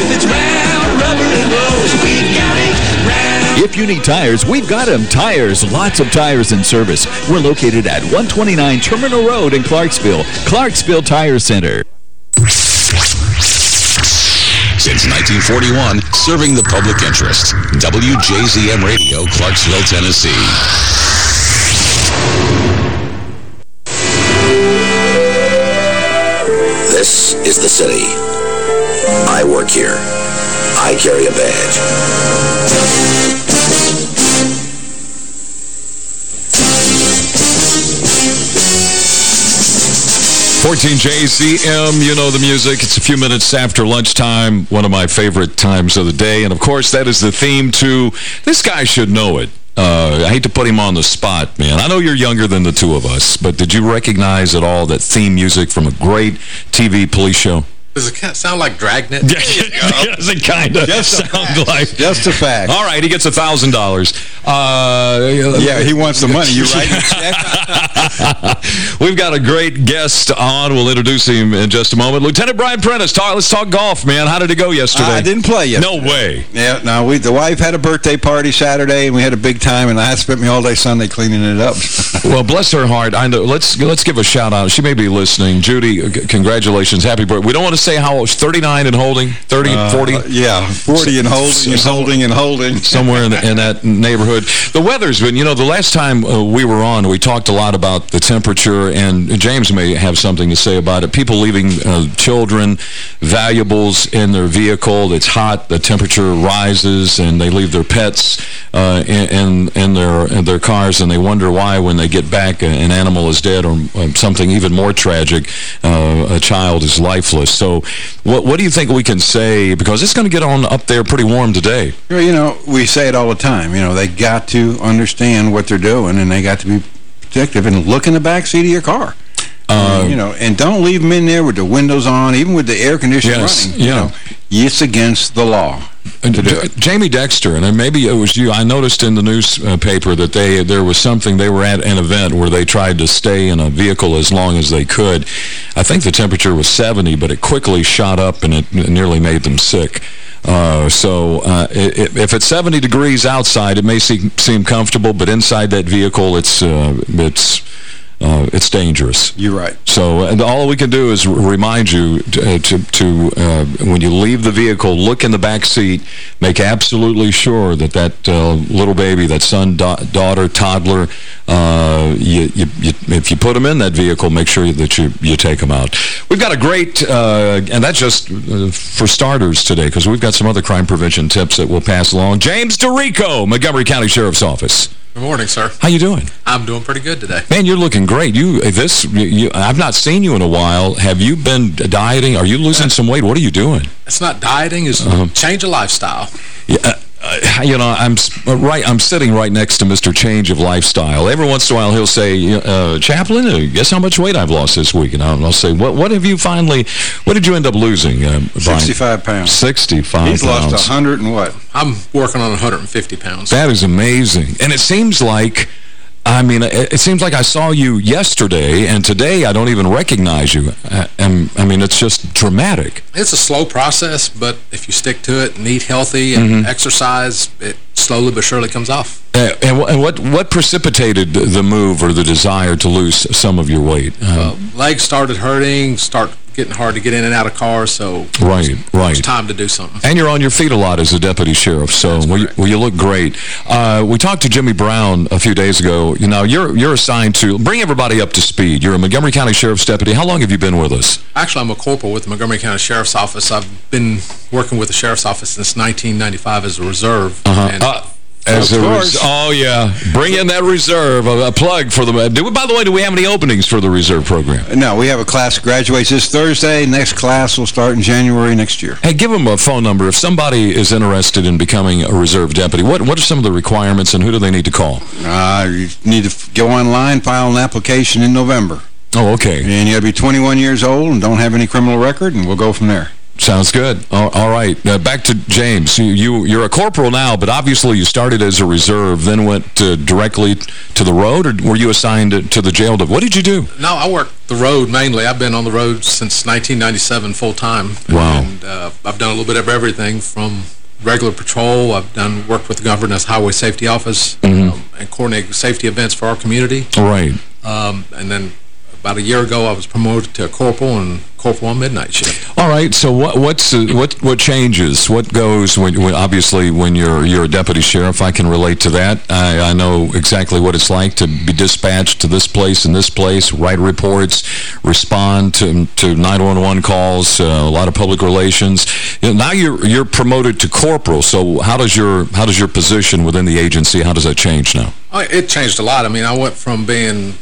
If it's round rubber and rolls, we've got it. If you need tires, we've got them. Tires, lots of tires in service. We're located at 129 Terminal Road in Clarksville. Clarksville Tire Center. Since 1941, serving the public interest. WJZM Radio, Clarksville, Tennessee. This is the city. I work here. I carry a badge. 14 JZM, you know the music. It's a few minutes after lunchtime, one of my favorite times of the day. And, of course, that is the theme to, this guy should know it. Uh, I hate to put him on the spot, man. I know you're younger than the two of us, but did you recognize at all that theme music from a great TV police show? Does it sound like Dragnet? yes, it kind of sounds like. Just a fact. All right, he gets a $1,000. Uh, Yeah, he wants the money. You write a check? We've got a great guest on. We'll introduce him in just a moment. Lieutenant Brian Prentice, talk, let's talk golf, man. How did it go yesterday? I didn't play yesterday. No way. Yeah, no, we, the wife had a birthday party Saturday, and we had a big time, and I spent me all day Sunday cleaning it up. Well, bless her heart. I know. Let's let's give a shout out. She may be listening. Judy, congratulations. Happy birthday. We don't want to say how old. 39 and holding? 30, Uh, 40? yeah, 40 and holding and holding and holding. somewhere in, in that neighborhood. The weather's been, you know, the last time uh, we were on, we talked a lot about the temperature, and James may have something to say about it. People leaving uh, children, valuables in their vehicle. It's hot, the temperature rises, and they leave their pets uh, in, in, in their in their cars, and they wonder why when they get back, uh, an animal is dead, or um, something even more tragic, uh, a child is lifeless. So what, what do you think we can say? Because it's going to get on up there pretty warm today. Well, you know, we say it all the time. You know, they got to understand what they're doing, and they got to be protective and look in the back seat of your car. Uh, you know, and don't leave them in there with the windows on, even with the air conditioning Yes, running. yeah. You know, it's against the law And to do J- it. Jamie Dexter, and maybe it was you, I noticed in the newspaper that they there was something, they were at an event where they tried to stay in a vehicle as long as they could. I think the temperature was 70, but it quickly shot up and it nearly made them sick. Uh, so uh, i i if it's 70 degrees outside, it may seem, seem comfortable, but inside that vehicle, it's uh, it's uh, it's dangerous. You're right. So and all we can do is remind you to, uh, to, to uh, when you leave the vehicle, look in the back seat, make absolutely sure that that uh, little baby, that son, da daughter, toddler, uh, you, you, you, if you put them in that vehicle, make sure that you, you take them out. We've got a great, uh, and that's just for starters today, because we've got some other crime prevention tips that we'll pass along. James DeRico, Montgomery County Sheriff's Office. Good morning, sir. How you doing? I'm doing pretty good today. Man, you're looking great. You uh, this you, I've not seen you in a while. Have you been dieting? Are you losing uh, some weight? What are you doing? It's not dieting, it's Uh-huh. change of lifestyle. Yeah, uh, uh, you know, I'm uh, right. I'm sitting right next to Mr. Change of Lifestyle. Every once in a while, he'll say, uh, "Chaplain, uh, guess how much weight I've lost this week?" And I'll, I'll say, "What? What have you finally? What did you end up losing?" Uh, 65 pounds. 65 He's pounds. lost 100 and what? I'm working on 150 pounds. That is amazing. And it seems like, I mean, it, it seems like I saw you yesterday, and today I don't even recognize you. I, I'm- I mean, it's just dramatic. It's a slow process, but if you stick to it and eat healthy and Mm-hmm. exercise, it slowly but surely comes off. Uh, and, and what what precipitated the move or the desire to lose some of your weight? Uh, Legs started hurting, start getting hard to get in and out of cars, so right, right. it's time to do something. And you're on your feet a lot as a deputy sheriff, so well you, well, you look great. Uh, we talked to Jimmy Brown a few days ago. You know, you're you're assigned to bring everybody up to speed. You're a Montgomery County Sheriff's deputy. How long have you been with us? Actually, I'm a corporal with the Montgomery County Sheriff's Office. I've been working with the Sheriff's Office since 1995 as a reserve. And Uh, as Of course. oh, yeah. Bring in that reserve. A, a plug for the... Do we, by the way, do we have any openings for the reserve program? No, we have a class that graduates this Thursday. Next class will start in January next year. Hey, give them a phone number. If somebody is interested in becoming a reserve deputy, what, what are some of the requirements and who do they need to call? Uh, you need to go online, file an application in November. Oh, okay. And you got to be 21 years old and don't have any criminal record, and we'll go from there. Sounds good. All, all right. Uh, back to James. You, you, you're a corporal now, but obviously you started as a reserve, then went uh, directly to the road, or were you assigned to, to the jail? What did you do? No, I work the road mainly. I've been on the road since 1997 full-time. Wow. And uh, I've done a little bit of everything from regular patrol. I've done work with the Governor's Highway Safety Office Mm-hmm. um, and coordinated safety events for our community. Right. Um, and then about a year ago, I was promoted to a corporal and corporal on midnight shift. All right. So what what's uh, what what changes? What goes when, when obviously when you're you're a deputy sheriff? I can relate to that. I, I know exactly what it's like to be dispatched to this place and this place, write reports, respond to to 911 calls, uh, a lot of public relations. You know, now you're you're promoted to corporal. So how does your how does your position within the agency how does that change now? Oh, It changed a lot. I mean, I went from being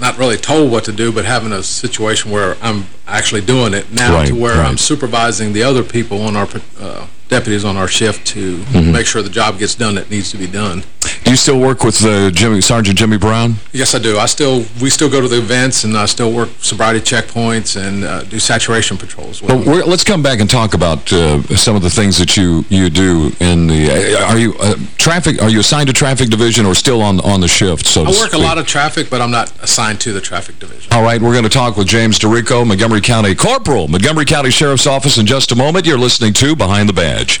not really told what to do, but having a situation where I'm actually doing it now Right, to where right. I'm supervising the other people on our uh, deputies on our shift to Mm-hmm. make sure the job gets done that needs to be done. Do you still work with uh, Jimmy Sergeant Jimmy Brown? Yes, I do. I still we still go to the events and I still work sobriety checkpoints and uh, do saturation patrols. Well, let's come back and talk about uh, some of the things that you you do in the. Uh, are you uh, traffic? Are you assigned to traffic division or still on on the shift? So I work a lot of traffic, but I'm not assigned to the traffic division. All right, we're going to talk with James DeRico, Montgomery County Corporal, Montgomery County Sheriff's Office in just a moment. You're listening to Behind the Badge.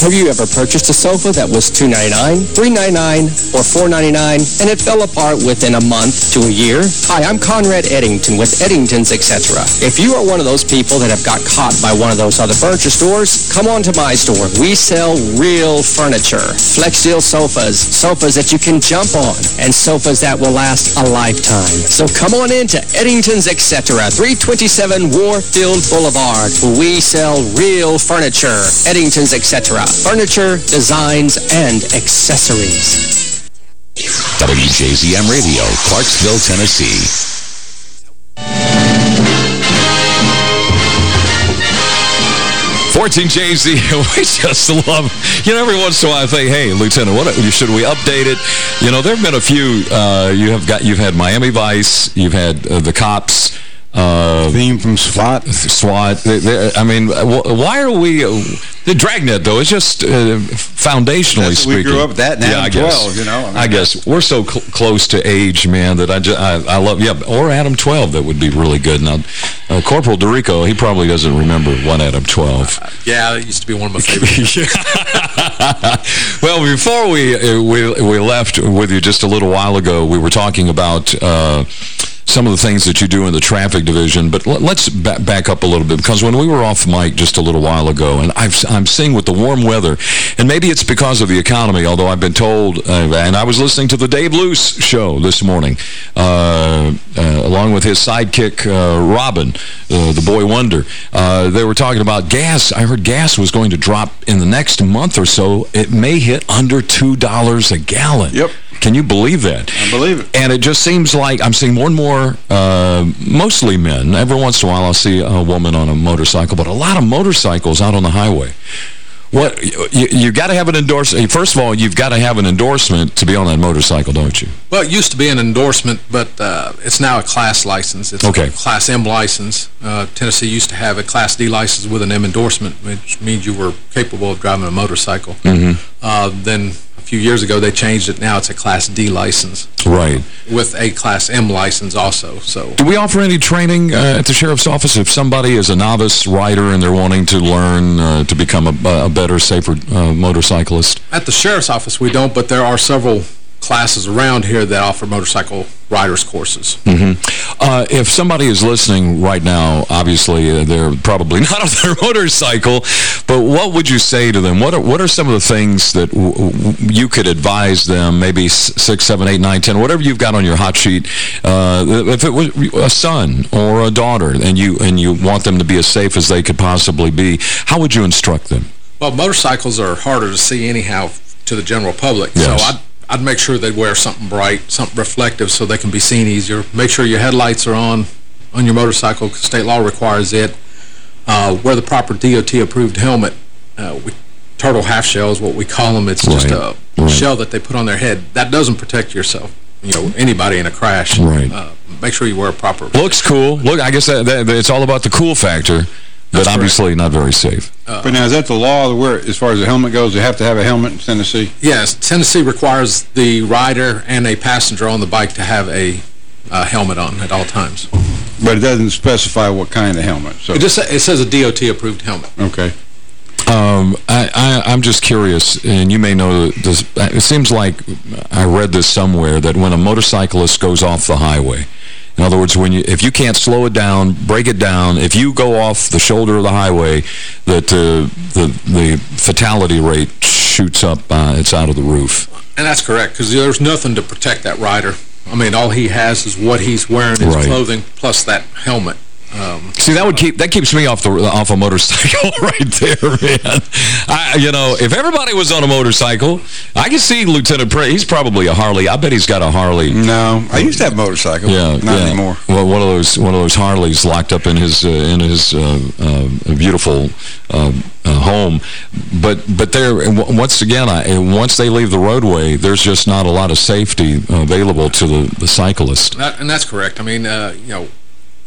Have you ever purchased a sofa that was 299, 399, or 499 and it fell apart within a month to a year? Hi, I'm Conrad Eddington with Eddington's Etc. If you are one of those people that have got caught by one of those other furniture stores, come on to my store. We sell real furniture. Flexsteel sofas, sofas that you can jump on, and sofas that will last a lifetime. So come on in to Eddington's Etc. 327 Warfield Boulevard. We sell real furniture. Eddington's Etc. Furniture, designs, and accessories. WJZM Radio, Clarksville, Tennessee. 14JZ, we just love, you know, every once in a while I think, hey, Lieutenant, what should we update it? You know, there have been a few, uh, you have got, you've had Miami Vice, you've had uh, The Cops, uh, Theme from SWAT. SWAT. They, they, I mean, why are we... Uh, the Dragnet, though, is just uh, foundationally That's speaking... we grew up that now yeah, I 12, guess, you know. I, mean, I guess. We're so cl close to age, man, that I, just, I, I love... Yeah, or Adam 12, that would be really good. Now, uh, Corporal DeRico, he probably doesn't remember one Adam 12. Uh, yeah, it used to be one of my favorites. well, before we, uh, we, we left with you just a little while ago, we were talking about... Uh, some of the things that you do in the traffic division, but let's back up a little bit, because when we were off mic just a little while ago, and i am seeing with the warm weather, and maybe it's because of the economy, although I've been told, uh, and I was listening to the Dave Luce show this morning, uh, uh, along with his sidekick, uh, Robin, uh, the boy wonder. Uh, they were talking about gas. I heard gas was going to drop in the next month or so. It may hit under $2 a gallon. Yep. Can you believe that? I believe it. And it just seems like I'm seeing more and more, uh, mostly men. Every once in a while I'll see a woman on a motorcycle, but a lot of motorcycles out on the highway. What you, you got to have an endorsement. First of all, you've got to have an endorsement to be on that motorcycle, don't you? Well, it used to be an endorsement, but uh, it's now a class license. It's okay. a Class M license. Uh, Tennessee used to have a Class D license with an M endorsement, which means you were capable of driving a motorcycle. Mm -hmm. uh, then few years ago, they changed it. Now it's a Class D license. Right. With a Class M license also. So. Do we offer any training uh, at the Sheriff's Office if somebody is a novice rider and they're wanting to learn uh, to become a, a better, safer uh, motorcyclist? At the Sheriff's Office, we don't, but there are several classes around here that offer motorcycle riders courses. Mm -hmm. uh, if somebody is listening right now, obviously uh, they're probably not on their motorcycle, but what would you say to them? What are, what are some of the things that you could advise them, maybe six, seven, eight, nine, ten, whatever you've got on your hot sheet, uh, if it was a son or a daughter and you, and you want them to be as safe as they could possibly be, how would you instruct them? Well, motorcycles are harder to see anyhow to the general public. Yes. So I'd I'd make sure they wear something bright, something reflective so they can be seen easier. Make sure your headlights are on on your motorcycle because state law requires it. Uh, wear the proper DOT-approved helmet. Uh, we, turtle half shell is what we call them. It's just a right. shell that they put on their head. That doesn't protect yourself, you know, anybody in a crash. Right. Uh, make sure you wear a proper... Looks cool. Look, I guess that, that, it's all about the cool factor. But obviously not very safe. Uh, but now, is that the law where, as far as the helmet goes, they have to have a helmet in Tennessee? Yes. Tennessee requires the rider and a passenger on the bike to have a uh, helmet on at all times. But it doesn't specify what kind of helmet. So It just it says a DOT-approved helmet. Okay. Um, I, I, am just curious, and you may know this. It seems like I read this somewhere that when a motorcyclist goes off the highway, in other words, when you if you can't slow it down, break it down, if you go off the shoulder of the highway, that uh, the the fatality rate shoots up. Uh, it's out of the roof. And that's correct, because there's nothing to protect that rider. I mean, all he has is what he's wearing, his right. clothing, plus that helmet. Um, See, that would keep that keeps me off the off a motorcycle right there, man. I, you know, if everybody was on a motorcycle, I can see Lieutenant Prey. He's probably a Harley. I bet he's got a Harley. No, I used to have a motorcycle. Yeah, not yeah. anymore. Well, one of those one of those Harleys locked up in his uh, in his uh, uh, beautiful uh, uh, home. But but there once again, I, once they leave the roadway, there's just not a lot of safety available to the the cyclist. That, and that's correct. I mean, uh, you know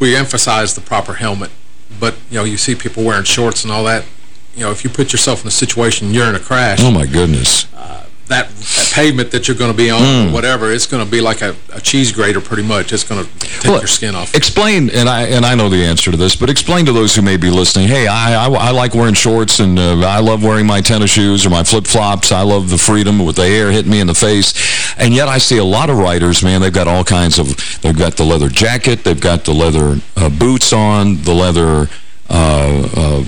we emphasize the proper helmet. But, you know, you see people wearing shorts and all that. You know, if you put yourself in a situation, you're in a crash. Oh, my goodness. Uh, that, that pavement that you're going to be on, Mm. whatever, it's going to be like a, a cheese grater pretty much. It's going to take Well, your skin off. Explain, and I and I know the answer to this, but explain to those who may be listening, hey, I, I, I like wearing shorts, and uh, I love wearing my tennis shoes or my flip-flops. I love the freedom with the air hitting me in the face. And yet I see a lot of riders, man, they've got all kinds of, they've got the leather jacket, they've got the leather uh, boots on, the leather... Uh, uh,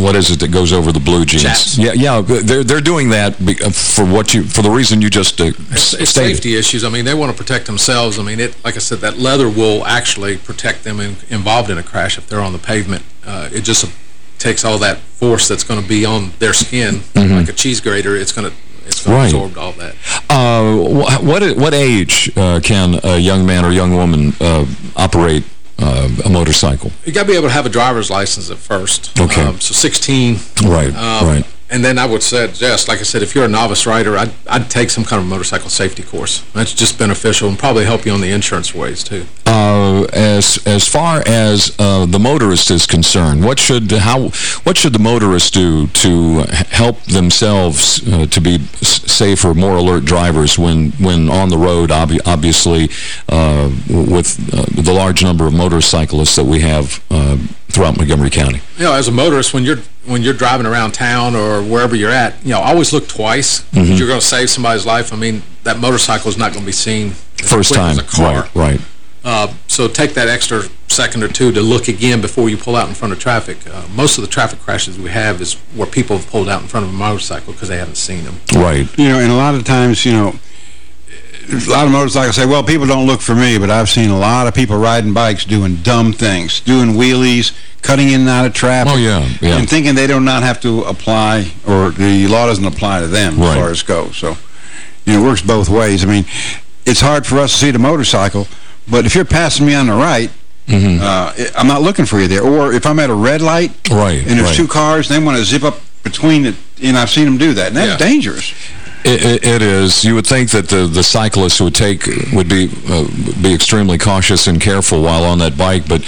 what is it that goes over the blue jeans? Chaps. Yeah, yeah, they're they're doing that uh, for what you for the reason you just uh, It's, it's safety issues. I mean, they want to protect themselves. I mean, it like I said, that leather will actually protect them in, involved in a crash if they're on the pavement. Uh, it just takes all that force that's going to be on their skin, like a cheese grater. It's going to it's going Right. to absorb all that. Uh, what what age uh, can a young man or young woman uh, operate uh, a motorcycle? You got to be able to have a driver's license at first. Okay. Um, so 16. Right, Um, right. And then I would suggest, like I said, if you're a novice rider, I'd, I'd take some kind of motorcycle safety course. That's just beneficial and probably help you on the insurance ways, too. Uh, as as far as uh, the motorist is concerned, what should how what should the motorist do to help themselves uh, to be safer, more alert drivers when when on the road? Obvi obviously, uh, with uh, the large number of motorcyclists that we have uh, throughout Montgomery County. You know, as a motorist, when you're when you're driving around town or wherever you're at, you know, always look twice. Mhm. You're going to save somebody's life, I mean, that motorcycle is not going to be seen as First time, as a car. right, right. Uh, so take that extra second or two to look again before you pull out in front of traffic. Uh, most of the traffic crashes we have is where people have pulled out in front of a motorcycle because they haven't seen them. Right. You know, and a lot of times, you know, a lot of motorcycles say, well, people don't look for me, but I've seen a lot of people riding bikes doing dumb things, doing wheelies, cutting in and out of traffic. Oh, yeah, yeah. And thinking they do not have to apply, or the law doesn't apply to them Right. as far as goes. So, you know, it works both ways. I mean, it's hard for us to see the motorcycle, but if you're passing me on the right, Mm-hmm. uh, I'm not looking for you there. Or if I'm at a red light, Right, and there's right. two cars, they want to zip up between it, and I've seen them do that, and that's Yeah. dangerous. It, it, it is. You would think that the the cyclists would take would be uh, be extremely cautious and careful while on that bike, but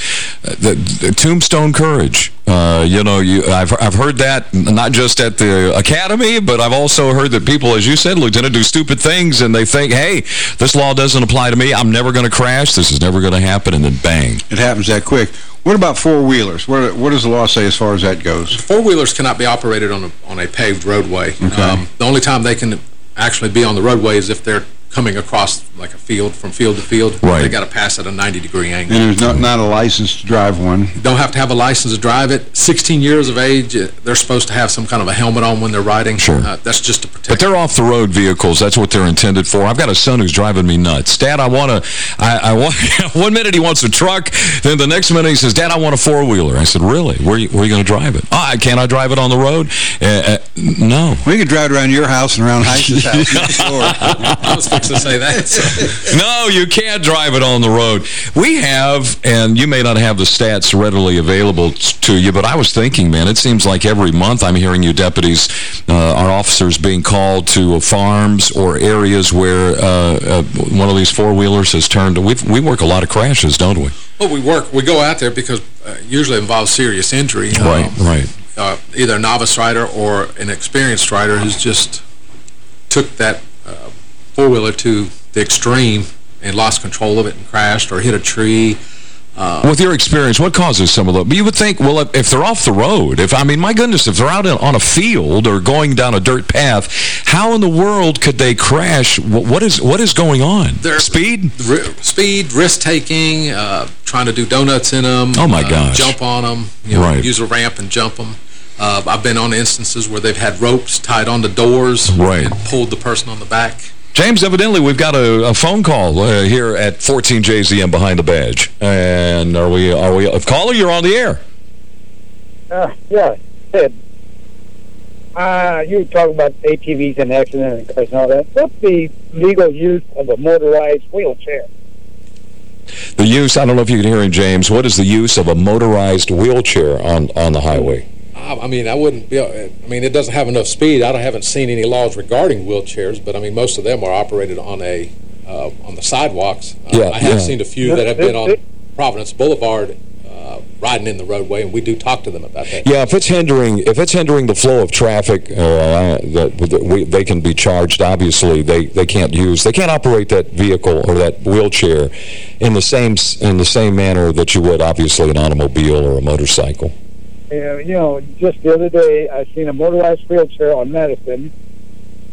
uh, the, the tombstone courage. Uh, you know, you I've I've heard that not just at the academy, but I've also heard that people, as you said, Lieutenant, do stupid things and they think, hey, this law doesn't apply to me. I'm never going to crash. This is never going to happen, and then bang. It happens that quick. What about four-wheelers? What, what does the law say as far as that goes? Four-wheelers cannot be operated on a, on a paved roadway. Okay. Um, the only time they can actually be on the roadway is if they're coming across like a field, from field to field. Right. They got to pass at a 90-degree angle. And there's not, not a license to drive one. don't have to have a license to drive it. 16 years of age, uh, they're supposed to have some kind of a helmet on when they're riding. Sure. Uh, that's just to protect. But they're off-the-road vehicles. That's what they're intended for. I've got a son who's driving me nuts. Dad, I want to... I, I want, one minute he wants a truck, then the next minute he says, Dad, I want a four-wheeler. I said, really? Where, you, where are you going to drive it? Oh, can't I drive it on the road? Uh, uh, no. We could drive it around your house and around Heiss's house next door. I was fixing to say that. no, you can't drive it on the road. We have, and you may not have the stats readily available to you, but I was thinking, man, it seems like every month I'm hearing you deputies, uh, our officers being called to farms or areas where uh, uh, one of these four-wheelers has turned. we we work a lot of crashes, don't we? Well, we work, we go out there because uh, usually it involves serious injury. Right, Um, right. Uh, either a novice rider or an experienced rider who's just took that uh, four-wheeler to the extreme and lost control of it and crashed or hit a tree. Uh, With your experience, what causes some of. But you would think, well, if, if they're off the road, if I mean, my goodness, if they're out in, on a field or going down a dirt path, how in the world could they crash? What, what is what is going on? Speed? speed, risk-taking, uh, trying to do donuts in them. Oh, my uh, gosh. Jump on them, you know, Right. use a ramp and jump them. Uh, I've been on instances where they've had ropes tied onto doors Right. and pulled the person on the back. James, evidently we've got a, a phone call uh, here at 14JZM behind the badge. And are we, are we, uh, caller, you're on the air. Uh, yeah, Ted. Uh, you were talking about ATVs and accidents and cars and all that. What's the legal use of a motorized wheelchair? The use, I don't know if you can hear him, James, what is the use of a motorized wheelchair on, on the highway? I I mean, I wouldn't be, I mean, it doesn't have enough speed. I don't- haven't seen any laws regarding wheelchairs, but I mean, most of them are operated on a, uh, on the sidewalks. Uh, Yeah, I have yeah. seen a few that have been on Providence Boulevard uh, riding in the roadway, and we do talk to them about that. Yeah, if it's hindering if it's hindering the flow of traffic, uh, that, that we, they can be charged. Obviously, they they can't use they can't operate that vehicle or that wheelchair in the same in the same manner that you would obviously an automobile or a motorcycle. Yeah, you know, just the other day, I seen a motorized wheelchair on Madison,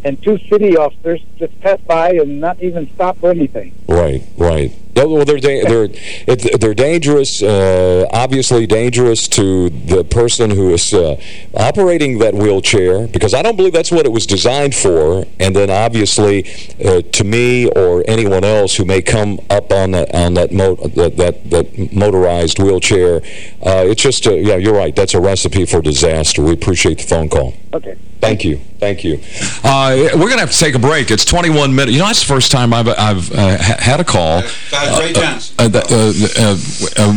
and two city officers just passed by and not even stop for anything. Right, right. No, well, they're da they're it, they're dangerous. Uh, obviously, dangerous to the person who is uh, operating that wheelchair because I don't believe that's what it was designed for. And then, obviously, uh, to me or anyone else who may come up on that on that mo that, that that motorized wheelchair, uh, it's just a, yeah. You're right. That's a recipe for disaster. We appreciate the phone call. Okay. Thank you. Thank you. Uh, we're going to have to take a break. It's 21 minutes. You know, that's the first time I've, I've uh, had a call. Uh, Ray Johnson. Uh, uh, uh,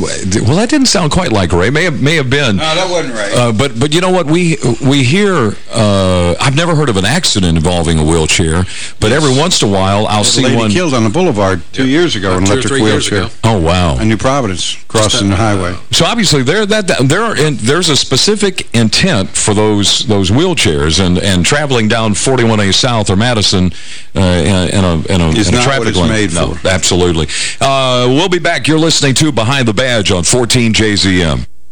well, that didn't sound quite like Ray. May have, may have been. No, that wasn't Ray. Uh, but but you know what? We we hear. Uh, I've never heard of an accident involving a wheelchair, but every once in a while I'll see lady one. killed on the boulevard two years ago in an two or electric three years wheelchair. ago. Oh wow! In New Providence, crossing the highway. So obviously there that, that there are in, there's a specific intent for those those wheelchairs and and traveling down 41A South or Madison uh, in, in a in a, in a not traffic what it's lane. made no, for. absolutely. Uh, we'll be back. You're listening to Behind the Badge on 14 JZM.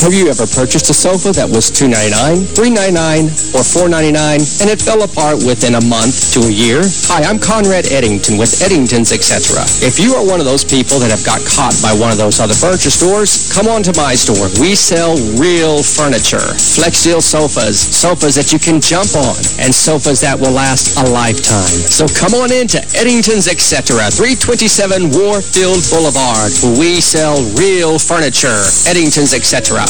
Have you ever purchased a sofa that was 299, 399, or 499 and it fell apart within a month to a year? Hi, I'm Conrad Eddington with Eddington's Etc. If you are one of those people that have got caught by one of those other furniture stores, come on to my store. We sell real furniture. Flexsteel sofas, sofas that you can jump on, and sofas that will last a lifetime. So come on in to Eddington's Etc. 327 Warfield Boulevard. We sell real furniture. Eddington's Etc.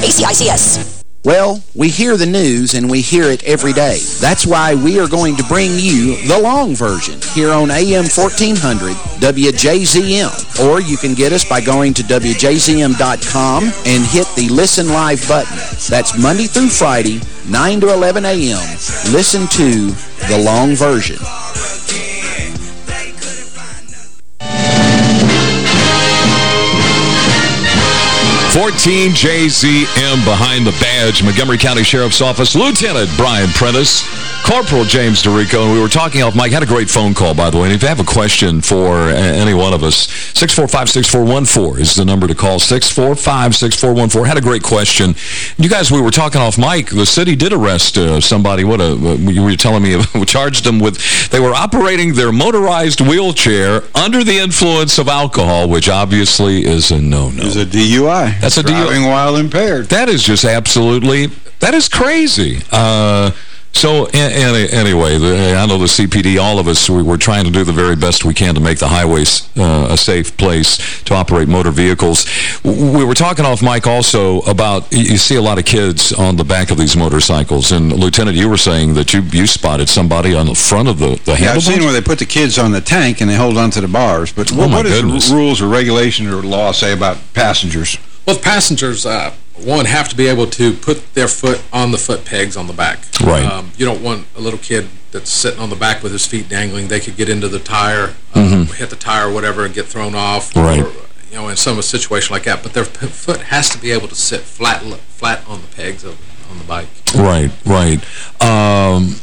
ACICS. Well, we hear the news and we hear it every day. That's why we are going to bring you the long version here on AM 1400 WJZM. Or you can get us by going to WJZM.com and hit the Listen Live button. That's Monday through Friday, 9 to 11 a.m. Listen to the long version. 14 JZM behind the badge, Montgomery County Sheriff's Office, Lieutenant Brian Prentice, Corporal James DeRico, and we were talking off mic. Had a great phone call, by the way. And if you have a question for any one of us, 645-6414 is the number to call, 645-6414. Had a great question. You guys, we were talking off mic. The city did arrest uh, somebody. What a, uh, you were telling me, we charged them with, they were operating their motorized wheelchair under the influence of alcohol, which obviously is a no-no. Is a DUI. That's a Driving while impaired. That is just absolutely, that is crazy. Uh, So, any, anyway, the, I know the CPD, all of us, we, we're trying to do the very best we can to make the highways uh, a safe place to operate motor vehicles. We were talking off mic also about, you see a lot of kids on the back of these motorcycles. And, Lieutenant, you were saying that you, you spotted somebody on the front of the, the Yeah, I've seen where they put the kids on the tank and they hold onto the bars. But Oh, what, my what does the rules or regulation or law say about passengers? Well, passengers, uh, one, have to be able to put their foot on the foot pegs on the back. Right. Um, you don't want a little kid that's sitting on the back with his feet dangling. They could get into the tire, Mhm. uh, hit the tire or whatever, and get thrown off. Right. Or, you know, in some situation like that. But their foot has to be able to sit flat flat on the pegs of, on the bike. Right, right. Um,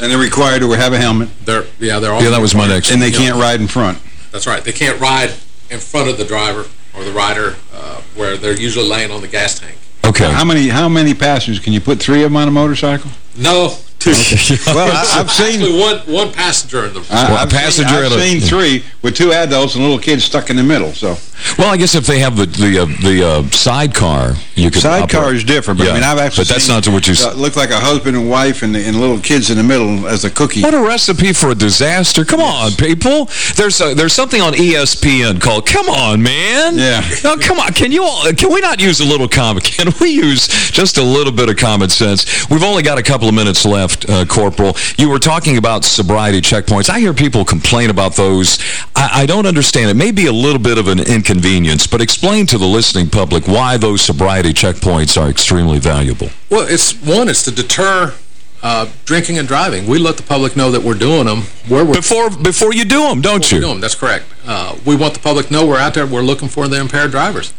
and they're required to have a helmet. They're, yeah, they're all Yeah, that was my next And they can't ride in front. That's right. They can't ride in front of the driver or the rider uh, where they're usually laying on the gas tank. Okay. How many how many passengers? Can you put three of them on a motorcycle? No, two. well, I, I've seen... Actually, one, one passenger in the... I, I've seen, I've seen three with two adults and a little kid stuck in the middle. So Well, I guess if they have the the uh, the uh, sidecar, you could sidecar is different. But yeah, I mean, I've actually but that's seen, not what you. uh, look like a husband and wife and, and little kids in the middle as a cookie. What a recipe for a disaster! Come on, people. There's a, there's something on E ESPN called "Come On, Man." Yeah. No, come on. Can you all? Can we not use a little common? Can we use just a little bit of common sense? We've only got a couple of minutes left, uh, Corporal. You were talking about sobriety checkpoints. I hear people complain about those. I, I don't understand. It may be a little bit of an inconvenience, but explain to the listening public why those sobriety checkpoints are extremely valuable. Well, it's one, it's to deter uh, drinking and driving. We let the public know that we're doing them. Where we're before before you do them, don't you? Do them. That's correct. Uh, we want the public to know we're out there. We're looking for the impaired drivers,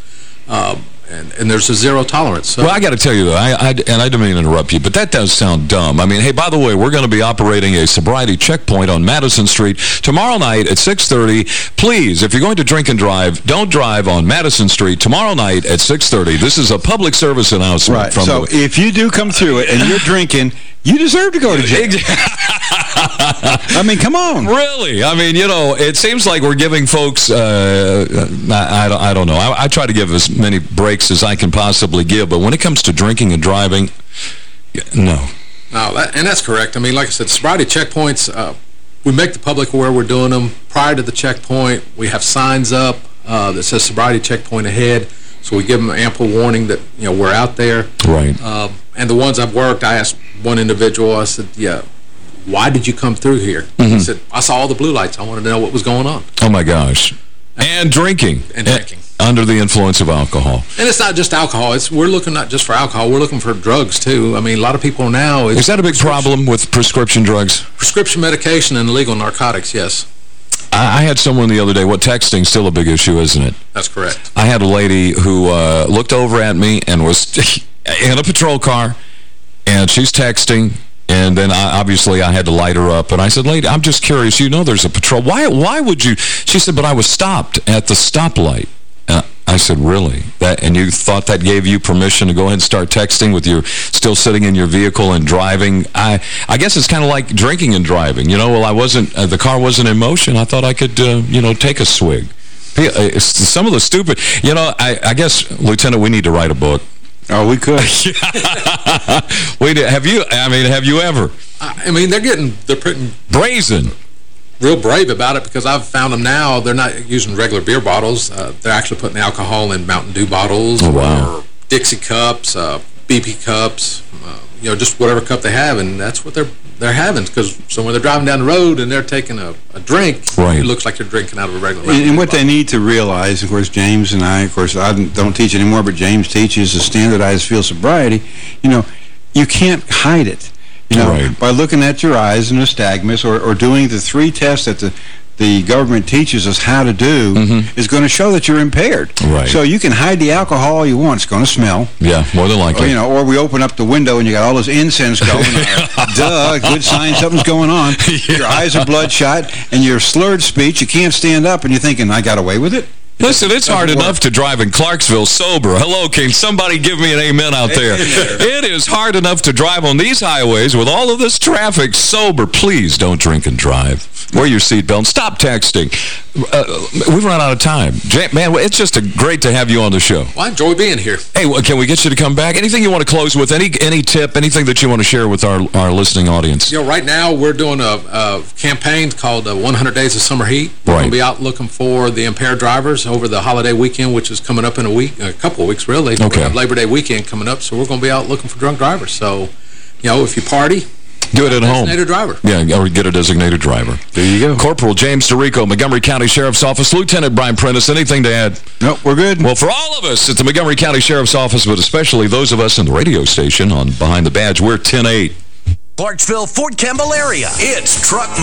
um, and and there's a zero tolerance. So Well, I got to tell you, though, I, I, and I didn't mean to interrupt you, but that does sound dumb. I mean, hey, by the way, we're going to be operating a sobriety checkpoint on Madison Street tomorrow night at 6.30. Please, if you're going to drink and drive, don't drive on Madison Street tomorrow night at 6.30. This is a public service announcement. Right. From So the, if you do come through it and you're drinking, you deserve to go to jail. I mean, come on. Really? I mean, you know, it seems like we're giving folks, uh, I, I, don't- I don't know. I, I try to give as many breaks as I can possibly give, but when it comes to drinking and driving, no. No, that, and that's correct. I mean, like I said, sobriety checkpoints, uh, we make the public aware we're doing them. Prior to the checkpoint, we have signs up uh, that says sobriety checkpoint ahead, so we give them ample warning that, you know, we're out there. Right. And the ones I've worked, I asked one individual, I said, yeah, why did you come through here? He Mhm. said, I saw all the blue lights. I wanted to know what was going on. Oh, my gosh. And drinking. And drinking. Under the influence of alcohol. And it's not just alcohol. It's We're looking not just for alcohol. We're looking for drugs, too. I mean, a lot of people now... Is that a big problem with prescription drugs? Prescription medication and illegal narcotics, yes. I, I had someone the other day, what texting's still a big issue, isn't it? That's correct. I had a lady who uh, looked over at me and was in a patrol car, and she's texting, and then I, obviously I had to light her up. And I said, lady, I'm just curious. You know there's a patrol. Why Why would you? She said, but I was stopped at the stoplight. I said, really? That And you thought that gave you permission to go ahead and start texting with your still sitting in your vehicle and driving? I I guess it's kind of like drinking and driving. You know, well, I wasn't, uh, the car wasn't in motion. I thought I could, uh, you know, take a swig. Uh, Some of the stupid, you know, I, I guess, Lieutenant, we need to write a book. Oh, we could. we did, have you, I mean, have you ever? I I mean, they're getting, they're putting Brazen. real brave about it because I've found them now, they're not using regular beer bottles. Uh, they're actually putting alcohol in Mountain Dew bottles Oh, wow. or Dixie cups, uh, BP cups, uh, you know, just whatever cup they have, and that's what they're they're having. Because so when they're driving down the road and they're taking a, a drink, Right. it looks like they're drinking out of a regular And, and what they need to realize, of course, James and I, of course, I don't- teach anymore, but James teaches the standardized field sobriety. You know, you can't hide it. You know, by looking at your eyes and nystagmus or, or doing the three tests that the the government teaches us how to do mm-hmm. is going to show that you're impaired. Right. So you can hide the alcohol all you want. It's going to smell. Yeah, more than Or, likely. you know, or we open up the window and you got all this incense going. Duh, good sign something's going on. Your eyes are bloodshot and your slurred speech, you can't stand up and you're thinking, I got away with it? Listen, it's hard enough to drive in Clarksville sober. Hello, can somebody give me an amen out there? It is hard enough to drive on these highways with all of this traffic sober. Please don't drink and drive. Wear your seatbelt. Stop texting. Uh, we've run out of time. Man, it's just a, great to have you on the show. Well, I enjoy being here. Hey, well, can we get you to come back? Anything you want to close with? Any any tip? Anything that you want to share with our, our listening audience? You know, right now we're doing a, a campaign called uh, 100 Days of Summer Heat. We're Right. going to be out looking for the impaired drivers over the holiday weekend, which is coming up in a week, a couple of weeks, really. Okay. We have Labor Day weekend coming up, so we're going to be out looking for drunk drivers. So, you know, if you party, Do it at home. designated driver. Yeah, or get a designated driver. There you go. Corporal James DeRico, Montgomery County Sheriff's Office. Lieutenant Brian Prentice, anything to add? Nope, we're good. Well, for all of us at the Montgomery County Sheriff's Office, but especially those of us in the radio station on Behind the Badge, we're 10-8. Clarksville, Fort Campbell area. It's Truck